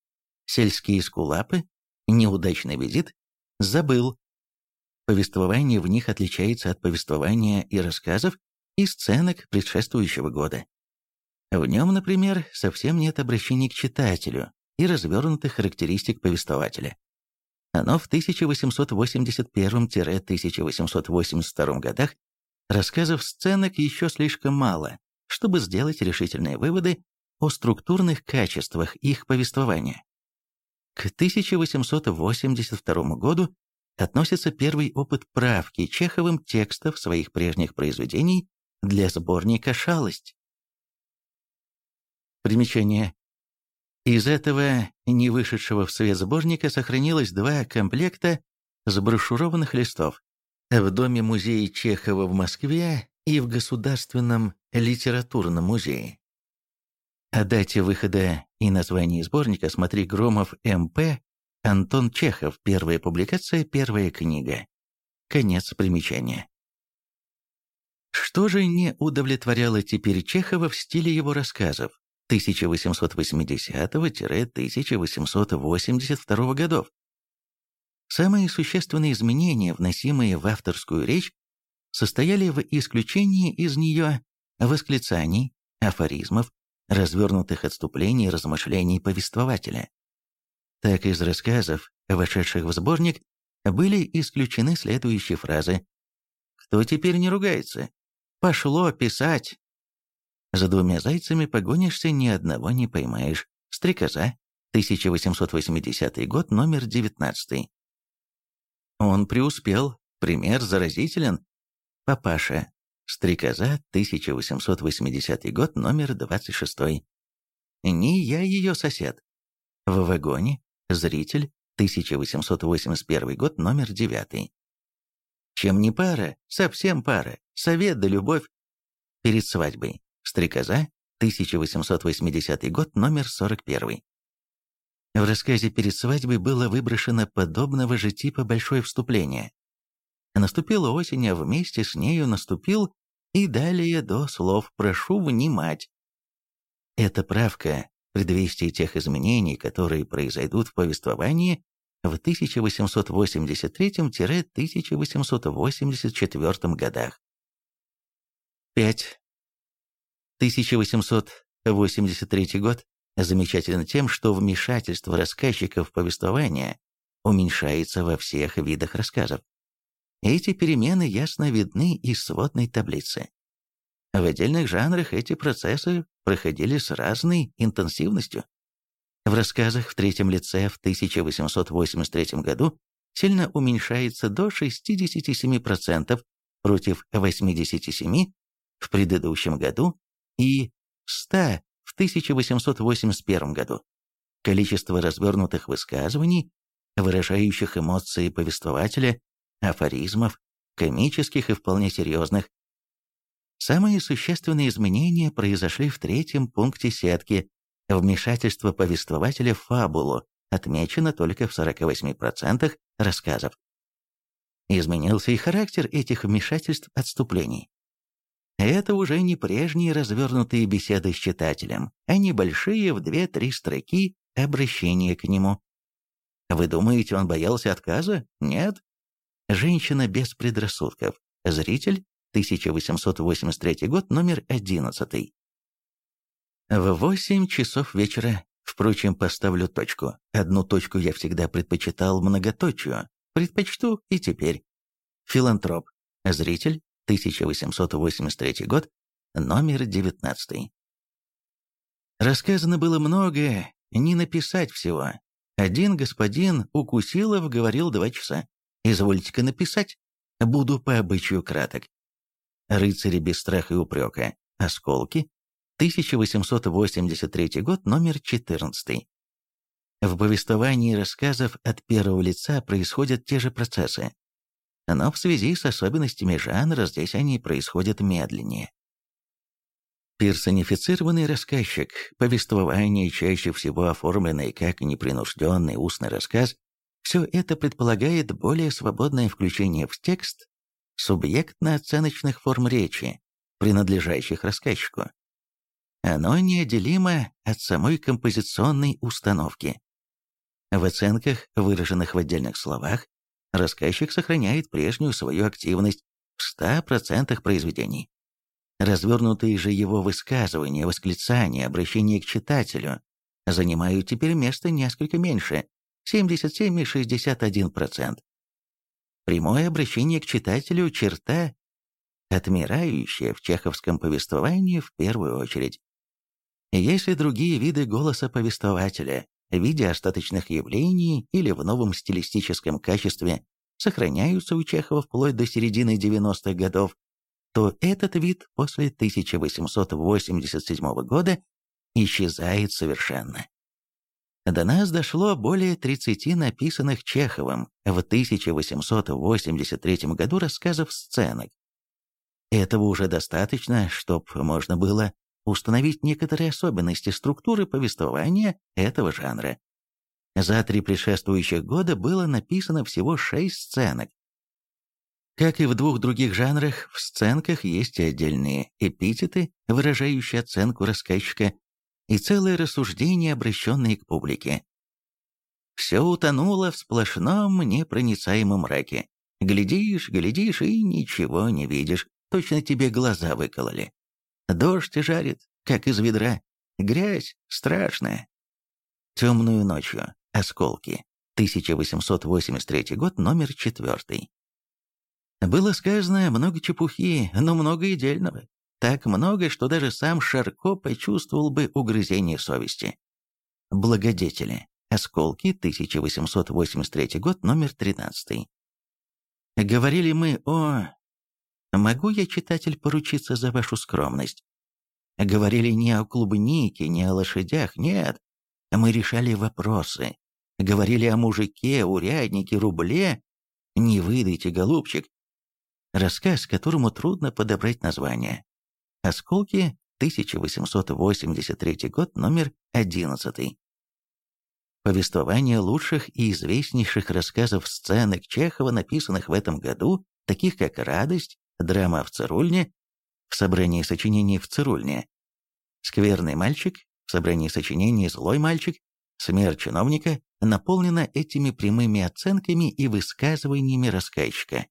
«Сельские скулапы», «Неудачный визит», «Забыл». Повествование в них отличается от повествования и рассказов, и сценок предшествующего года. В нем, например, совсем нет обращений к читателю и развернутых характеристик повествователя. Оно в 1881-1882 годах рассказов сценок еще слишком мало, чтобы сделать решительные выводы о структурных качествах их повествования. К 1882 году относится первый опыт правки Чеховым текстов своих прежних произведений для сборника «Шалость». Примечание. Из этого не вышедшего в свет сборника сохранилось два комплекта сброшюрованных листов в Доме-музее Чехова в Москве и в Государственном литературном музее. О дате выхода и названии сборника смотри Громов М.П. Антон Чехов. Первая публикация, первая книга. Конец примечания. Что же не удовлетворяло теперь Чехова в стиле его рассказов 1880-1882 годов? Самые существенные изменения, вносимые в авторскую речь, состояли в исключении из нее восклицаний, афоризмов, развернутых отступлений и размышлений повествователя. Так из рассказов, вошедших в сборник, были исключены следующие фразы. «Кто теперь не ругается? Пошло писать!» За двумя зайцами погонишься, ни одного не поймаешь. Стрекоза, 1880 год, номер 19. Он преуспел, пример заразителен. Папаша, Стрекоза, 1880 год, номер 26. Не я ее сосед. В вагоне, Зритель, 1881 год, номер 9. Чем не пара, совсем пара, совет да любовь. Перед свадьбой. Стрекоза, 1880 год, номер 41. В рассказе «Перед свадьбой» было выброшено подобного же типа большое вступление. Наступила осень, а вместе с нею наступил и далее до слов «прошу внимать». Эта правка – предвестие тех изменений, которые произойдут в повествовании в 1883-1884 годах. 5. 1883 год замечателен тем, что вмешательство рассказчика в повествование уменьшается во всех видах рассказов. Эти перемены ясно видны из сводной таблицы. В отдельных жанрах эти процессы проходили с разной интенсивностью. В рассказах в третьем лице в 1883 году сильно уменьшается до 67% против 87% в предыдущем году и 100 в 1881 году. Количество развернутых высказываний, выражающих эмоции повествователя, афоризмов, комических и вполне серьезных. Самые существенные изменения произошли в третьем пункте сетки. Вмешательство повествователя в фабулу отмечено только в 48% рассказов. Изменился и характер этих вмешательств отступлений. Это уже не прежние развернутые беседы с читателем, а небольшие в 2-3 строки обращения к нему. Вы думаете, он боялся отказа? Нет. Женщина без предрассудков. Зритель, 1883 год, номер 11. В 8 часов вечера, впрочем, поставлю точку. Одну точку я всегда предпочитал многоточию. Предпочту и теперь. Филантроп. Зритель, 1883 год, номер 19. Рассказано было многое, не написать всего. Один господин Укусилов говорил два часа. Извольте-ка написать. Буду по обычаю краток. Рыцари без страха и упрека. Осколки. 1883 год, номер 14. В повествовании рассказов от первого лица происходят те же процессы. Но в связи с особенностями жанра здесь они происходят медленнее. Персонифицированный рассказчик, повествование, чаще всего оформленное как непринужденный устный рассказ, все это предполагает более свободное включение в текст субъектно-оценочных форм речи, принадлежащих рассказчику. Оно неотделимо от самой композиционной установки. В оценках, выраженных в отдельных словах, рассказчик сохраняет прежнюю свою активность в 100% произведений. Развернутые же его высказывания, восклицания, обращения к читателю занимают теперь место несколько меньше – 77,61%. Прямое обращение к читателю – черта, отмирающая в чеховском повествовании в первую очередь. Если другие виды голоса повествователя в виде остаточных явлений или в новом стилистическом качестве сохраняются у Чехова вплоть до середины 90-х годов, то этот вид после 1887 года исчезает совершенно. До нас дошло более 30 написанных Чеховым в 1883 году рассказов сценок. Этого уже достаточно, чтобы можно было установить некоторые особенности структуры повествования этого жанра. За три предшествующих года было написано всего шесть сценок. Как и в двух других жанрах, в сценках есть отдельные эпитеты, выражающие оценку рассказчика, и целое рассуждение, обращенное к публике. Все утонуло в сплошном непроницаемом мраке. Глядишь, глядишь и ничего не видишь, точно тебе глаза выкололи. Дождь жарит, как из ведра. Грязь страшная. Темную ночью. Осколки. 1883 год, номер четвертый. Было сказано много чепухи, но много и. Так много, что даже сам Шарко почувствовал бы угрызение совести. Благодетели. Осколки, 1883 год, номер 13. Говорили мы о Могу я, читатель, поручиться за вашу скромность? Говорили не о клубнике, не о лошадях, нет. Мы решали вопросы. Говорили о мужике, уряднике, рубле. Не выдайте, голубчик. Рассказ, которому трудно подобрать название. Осколки, 1883 год, номер 11. Повествование лучших и известнейших рассказов сценок Чехова, написанных в этом году, таких как «Радость», драма в цирульне, в собрании сочинений в цирульне, скверный мальчик, в собрании сочинений злой мальчик, смерть чиновника, наполнена этими прямыми оценками и высказываниями рассказчика.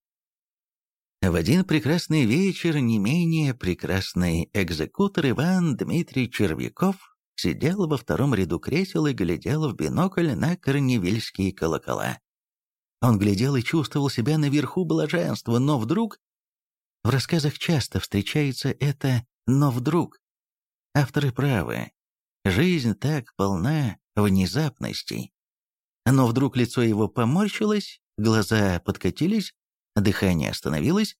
В один прекрасный вечер не менее прекрасный экзекутор Иван Дмитрий Червяков сидел во втором ряду кресел и глядел в бинокль на корневильские колокола. Он глядел и чувствовал себя наверху блаженства, но вдруг в рассказах часто встречается это «но вдруг». Авторы правы. Жизнь так полна внезапностей. Но вдруг лицо его поморщилось, глаза подкатились, дыхание остановилось.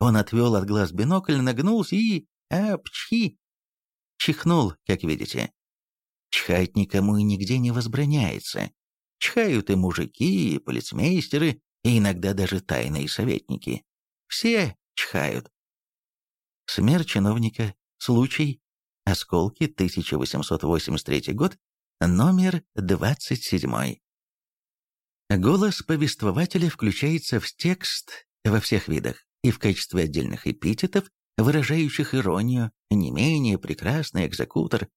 Он отвел от глаз бинокль, нагнулся и... Апчхи! Чихнул, как видите. Чхать никому и нигде не возбраняется. Чхают и мужики, и полицмейстеры, и иногда даже тайные советники. Все чхают. Смерть чиновника, случай, осколки, 1883 год, номер 27. Голос повествователя включается в текст во всех видах и в качестве отдельных эпитетов, выражающих иронию, не менее прекрасный экзекутор,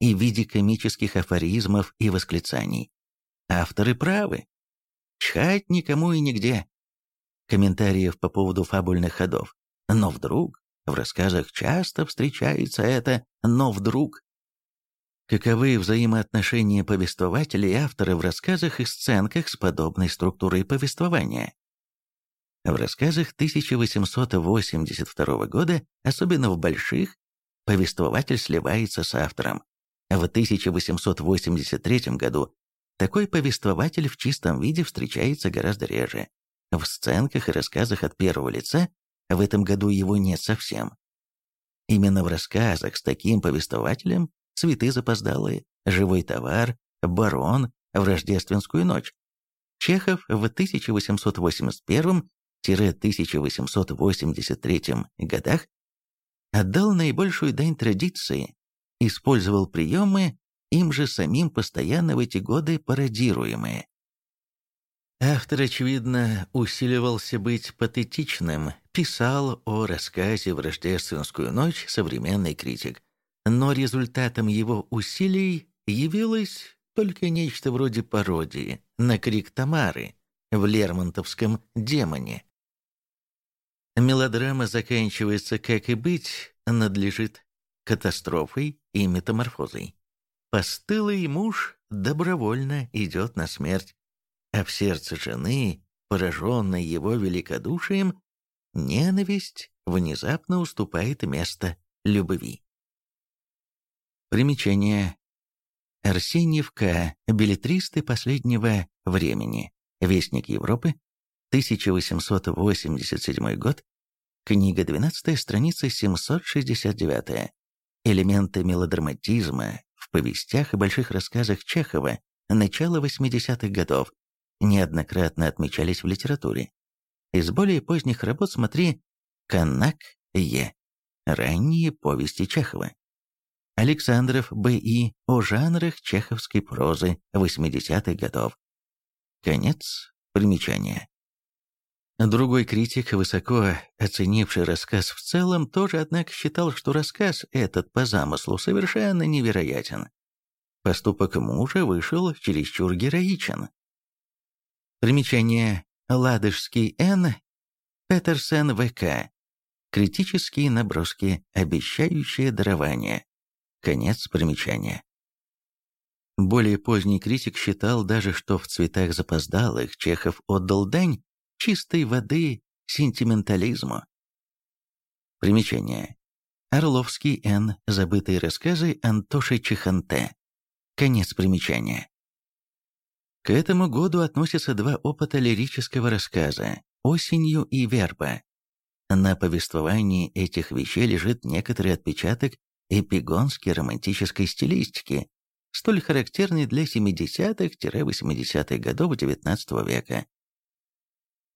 и в виде комических афоризмов и восклицаний. Авторы правы. Чхать никому и нигде комментариев по поводу фабульных ходов. Но вдруг, в рассказах часто встречается это «но вдруг». Каковы взаимоотношения повествователя и автора в рассказах и сценках с подобной структурой повествования? В рассказах 1882 года, особенно в больших, повествователь сливается с автором. В 1883 году такой повествователь в чистом виде встречается гораздо реже. В сценках и рассказах от первого лица в этом году его нет совсем. Именно в рассказах с таким повествователем «Цветы запоздалые», «Живой товар», «Барон», «В рождественскую ночь» Чехов в 1881-1883 годах отдал наибольшую дань традиции, использовал приемы, им же самим постоянно в эти годы пародируемые. Автор, очевидно, усиливался быть патетичным, писал о рассказе в рождественскую ночь современный критик. Но результатом его усилий явилось только нечто вроде пародии на крик Тамары в Лермонтовском «Демоне». Мелодрама заканчивается, как и быть, надлежит катастрофой и метаморфозой. Постылый муж добровольно идет на смерть, а в сердце жены, пораженной его великодушием, ненависть внезапно уступает место любви. Примечание. Арсеньев К. Билетристы последнего времени. Вестник Европы. 1887 год. Книга 12, страница 769. Элементы мелодраматизма в повестях и больших рассказах Чехова начала 80-х годов неоднократно отмечались в литературе. Из более поздних работ смотри «Канак Е. Ранние повести Чехова». Александров Б.И. о жанрах чеховской прозы 80-х годов. Конец примечания. Другой критик, высоко оценивший рассказ в целом, тоже, однако, считал, что рассказ этот по замыслу совершенно невероятен. Поступок мужа вышел чересчур героичен. Примечание Ладожский Н. Петерсен В.К. Критические наброски, обещающие дарование. Конец примечания. Более поздний критик считал даже, что в «Цветах запоздалых» Чехов отдал дань чистой воды сентиментализму. Примечание. Орловский Н. Забытые рассказы Антоши Чеханте. Конец примечания. К этому году относятся два опыта лирического рассказа «Осенью» и «Верба». На повествовании этих вещей лежит некоторый отпечаток эпигонской романтической стилистики, столь характерной для 70-80-х годов XIX века.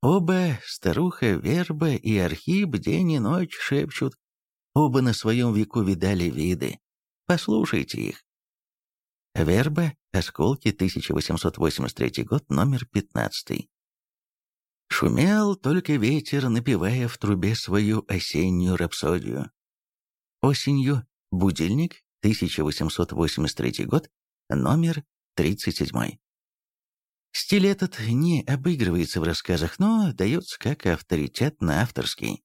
Оба, старуха Верба и Архип, день и ночь шепчут. Оба на своем веку видали виды. Послушайте их. Верба, Осколки, 1883 год, номер 15. Шумел только ветер, напевая в трубе свою осеннюю рапсодию. Осенью Будильник, 1883 год, номер 37. Стиль этот не обыгрывается в рассказах, но дается как авторитетно авторский.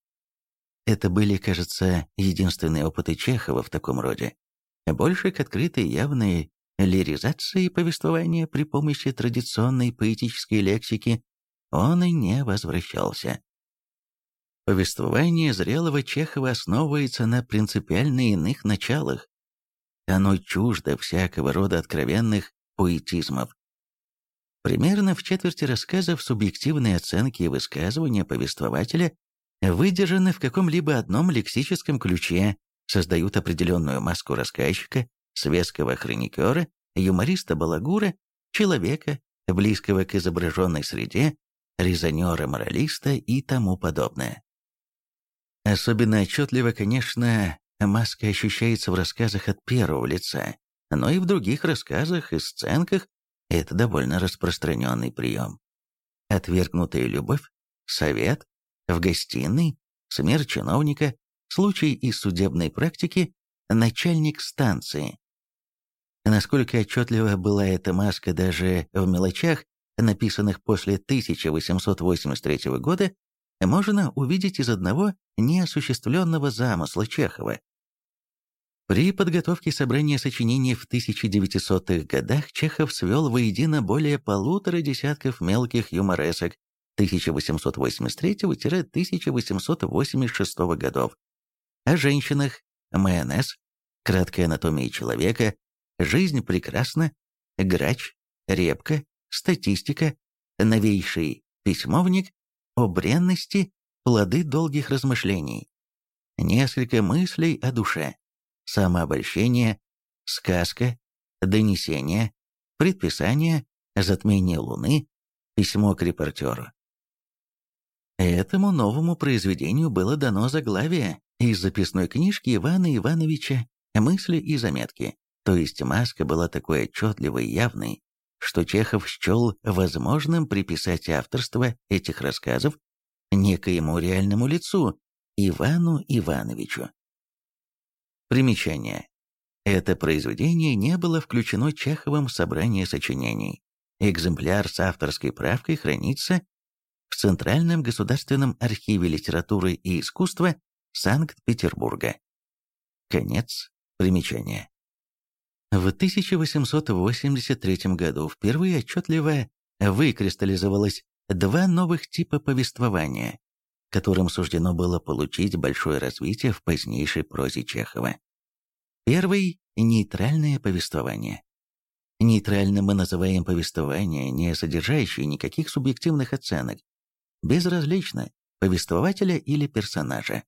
Это были, кажется, единственные опыты Чехова в таком роде. Больше к открытой явной лиризации повествования при помощи традиционной поэтической лексики он и не возвращался. Повествование зрелого Чехова основывается на принципиально иных началах. Оно чуждо всякого рода откровенных поэтизмов. Примерно в четверти рассказов субъективные оценки и высказывания повествователя выдержаны в каком-либо одном лексическом ключе, создают определенную маску рассказчика, светского хроникера, юмориста-балагура, человека, близкого к изображенной среде, резонера-моралиста и тому подобное. Особенно отчетливо, конечно, маска ощущается в рассказах от первого лица, но и в других рассказах и сценках это довольно распространенный прием. Отвергнутая любовь, совет, в гостиной, смерть чиновника, случай из судебной практики, начальник станции. Насколько отчетлива была эта маска даже в мелочах, написанных после 1883 года, можно увидеть из одного неосуществленного замысла Чехова. При подготовке собрания сочинений в 1900-х годах Чехов свел воедино более полутора десятков мелких юморесок 1883-1886 годов. О женщинах, майонез, краткая анатомия человека, жизнь прекрасна, грач, репка, статистика, новейший письмовник, о бренности, плоды долгих размышлений. Несколько мыслей о душе, самообольщение, сказка, донесение, предписание, затмение Луны, письмо к репортеру. Этому новому произведению было дано заглавие из записной книжки Ивана Ивановича «Мысли и заметки», то есть маска была такой отчетливой и явной, что Чехов счел возможным приписать авторство этих рассказов некоему реальному лицу, Ивану Ивановичу. Примечание. Это произведение не было включено Чеховым в собрание сочинений. Экземпляр с авторской правкой хранится в Центральном государственном архиве литературы и искусства Санкт-Петербурга. Конец примечания. В 1883 году впервые отчетливо выкристаллизовалось два новых типа повествования, которым суждено было получить большое развитие в позднейшей прозе Чехова. Первый – нейтральное повествование. Нейтральным мы называем повествование, не содержащее никаких субъективных оценок, безразлично, повествователя или персонажа.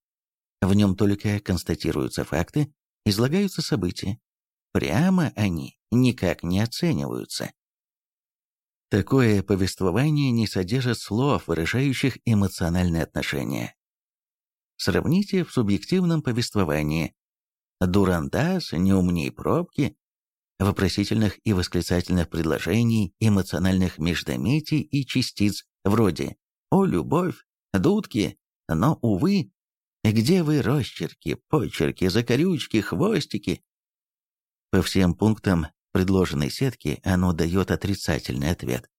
В нем только констатируются факты, излагаются события. Прямо они никак не оцениваются. Такое повествование не содержит слов, выражающих эмоциональные отношения. Сравните в субъективном повествовании. Дурандас, не пробки, вопросительных и восклицательных предложений, эмоциональных междометий и частиц, вроде «О, любовь», «Дудки», но, увы, где вы росчерки, почерки, закорючки, хвостики? По всем пунктам предложенной сетки оно дает отрицательный ответ.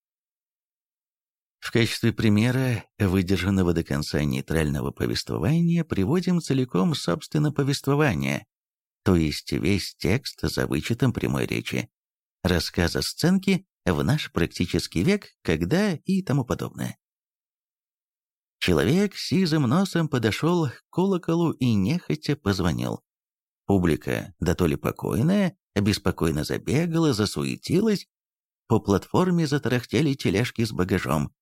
В качестве примера выдержанного до конца нейтрального повествования приводим целиком собственно повествование, то есть весь текст за вычетом прямой речи, рассказа сценки в наш практический век, когда и тому подобное. Человек с сизым носом подошел к колоколу и нехотя позвонил. Публика, да то ли покойная, беспокойно забегала, засуетилась. По платформе затарахтели тележки с багажом.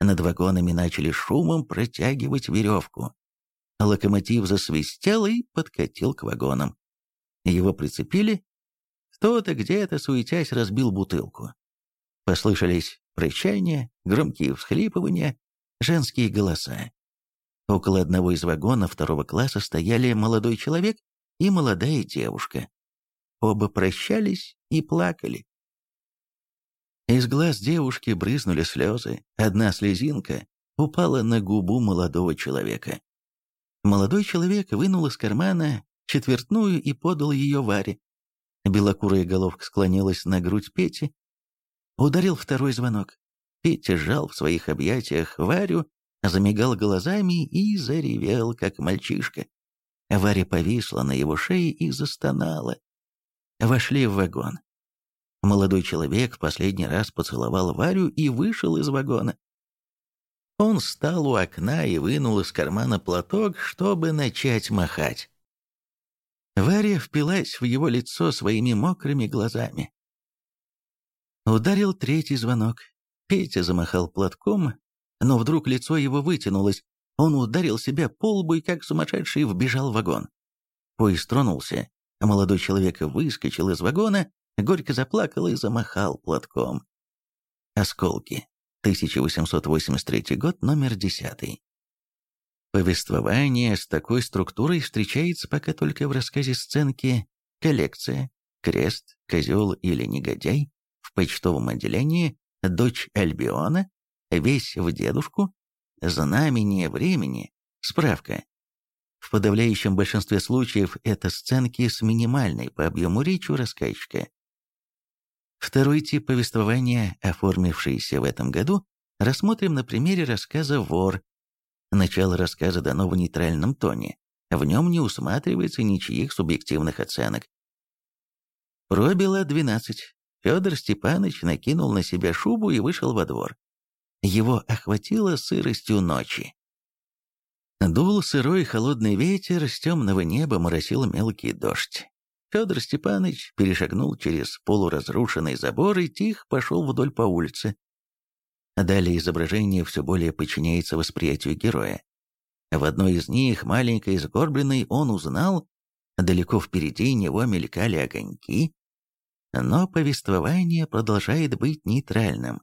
Над вагонами начали шумом протягивать веревку. Локомотив засвистел и подкатил к вагонам. Его прицепили. Кто-то где-то, суетясь, разбил бутылку. Послышались прощания, громкие всхлипывания, женские голоса. Около одного из вагонов второго класса стояли молодой человек и молодая девушка. Оба прощались и плакали. Из глаз девушки брызнули слезы, одна слезинка упала на губу молодого человека. Молодой человек вынул из кармана четвертную и подал ее Варе. Белокурая головка склонилась на грудь Пети. Ударил второй звонок. Петя сжал в своих объятиях Варю, замигал глазами и заревел, как мальчишка. Варя повисла на его шее и застонала. Вошли в вагон. Молодой человек последний раз поцеловал Варю и вышел из вагона. Он встал у окна и вынул из кармана платок, чтобы начать махать. Варя впилась в его лицо своими мокрыми глазами. Ударил третий звонок. Петя замахал платком, но вдруг лицо его вытянулось, он ударил себя по лбу и как сумасшедший вбежал в вагон. Поезд тронулся, молодой человек выскочил из вагона, горько заплакал и замахал платком. Осколки. 1883 год, номер 10. Повествование с такой структурой встречается пока только в рассказе сценки «Коллекция», «Крест», «Козел» или «Негодяй», в почтовом отделении «Дочь Альбиона», «Весь в дедушку», Знамение времени. Справка. В подавляющем большинстве случаев это сценки с минимальной по объему речью рассказчика. Второй тип повествования, оформившийся в этом году, рассмотрим на примере рассказа «Вор». Начало рассказа дано в нейтральном тоне. В нем не усматривается ничьих субъективных оценок. Пробило двенадцать. Федор Степанович накинул на себя шубу и вышел во двор. Его охватило сыростью ночи. Дул сырой холодный ветер, с темного неба моросил мелкий дождь. Федор Степанович перешагнул через полуразрушенный забор и тихо пошел вдоль по улице. Далее изображение все более подчиняется восприятию героя. В одной из них, маленькой сгорбленной, он узнал, далеко впереди него мелькали огоньки, но повествование продолжает быть нейтральным.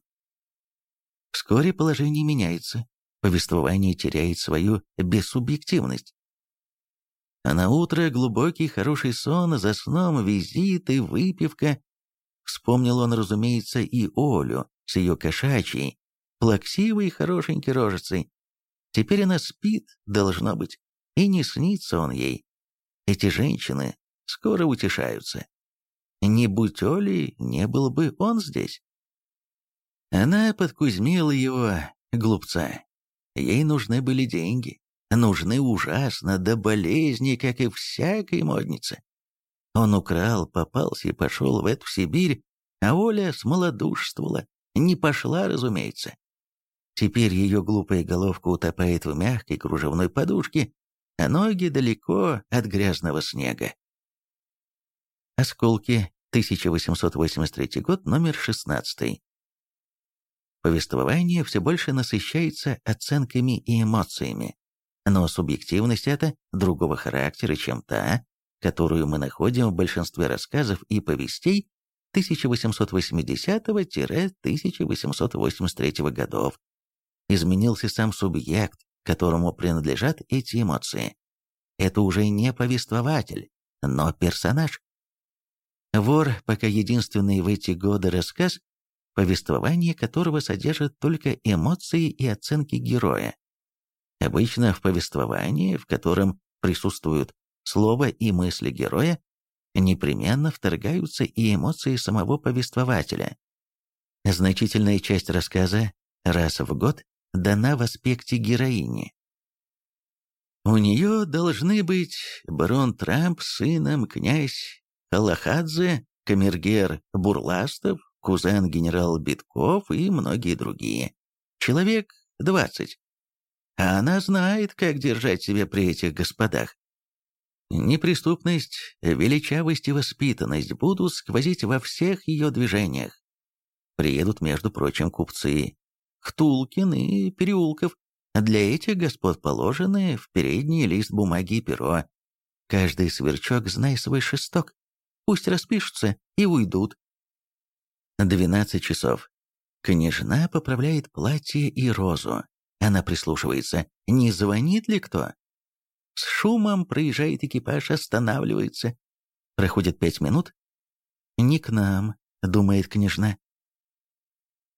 Вскоре положение меняется, повествование теряет свою бессубъективность. А на утро глубокий хороший сон, за сном визиты, выпивка. Вспомнил он, разумеется, и Олю с ее кошачьей, плаксивой хорошенькой рожицей. Теперь она спит, должно быть, и не снится он ей. Эти женщины скоро утешаются. Не будь Оли, не был бы он здесь. Она подкузмила его, глупца. Ей нужны были деньги. нужны ужасно до болезни, как и всякой моднице. Он украл, попался и пошел в эту Сибирь, а Оля смолодушствовала, не пошла, разумеется. Теперь ее глупая головка утопает в мягкой кружевной подушке, а ноги далеко от грязного снега. Осколки, 1883 год, номер 16. Повествование все больше насыщается оценками и эмоциями, но субъективность это другого характера, чем та, которую мы находим в большинстве рассказов и повестей 1880-1883 годов. Изменился сам субъект, которому принадлежат эти эмоции. Это уже не повествователь, но персонаж. «Вор» пока единственный в эти годы рассказ, повествование которого содержит только эмоции и оценки героя. Обычно в повествовании, в котором присутствуют слово и мысли героя, непременно вторгаются и эмоции самого повествователя. Значительная часть рассказа раз в год дана в аспекте героини. У нее должны быть барон Трамп сыном, князь Аллахадзе, камергер Бурластов, кузен генерал Битков и многие другие. Человек двадцать. А она знает, как держать себя при этих господах. Неприступность, величавость и воспитанность будут сквозить во всех ее движениях. Приедут, между прочим, купцы Хтулкин и Переулков. Для этих господ положены в передний лист бумаги и перо. Каждый сверчок, знай свой шесток. Пусть распишутся и уйдут. 12 часов. Княжна поправляет платье и розу. Она прислушивается, не звонит ли кто? С шумом проезжает экипаж, останавливается. Проходит пять минут. «Не к нам», — думает княжна.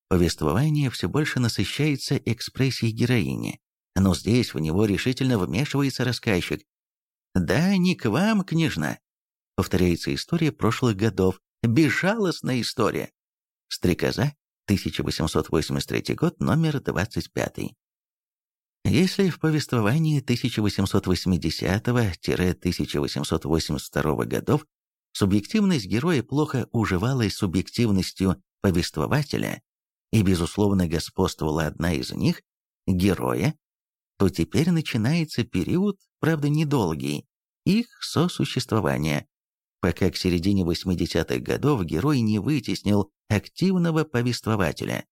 Повествование все больше насыщается экспрессией героини, но здесь в него решительно вмешивается рассказчик. «Да, не к вам, княжна», — повторяется история прошлых годов, безжалостная история. Стрекоза, 1883 год, номер 25. Если в повествовании 1880-1882 годов субъективность героя плохо уживалась с субъективностью повествователя и, безусловно, господствовала одна из них, героя, то теперь начинается период, правда недолгий, их сосуществования, пока к середине 80-х годов герой не вытеснил активного повествователя.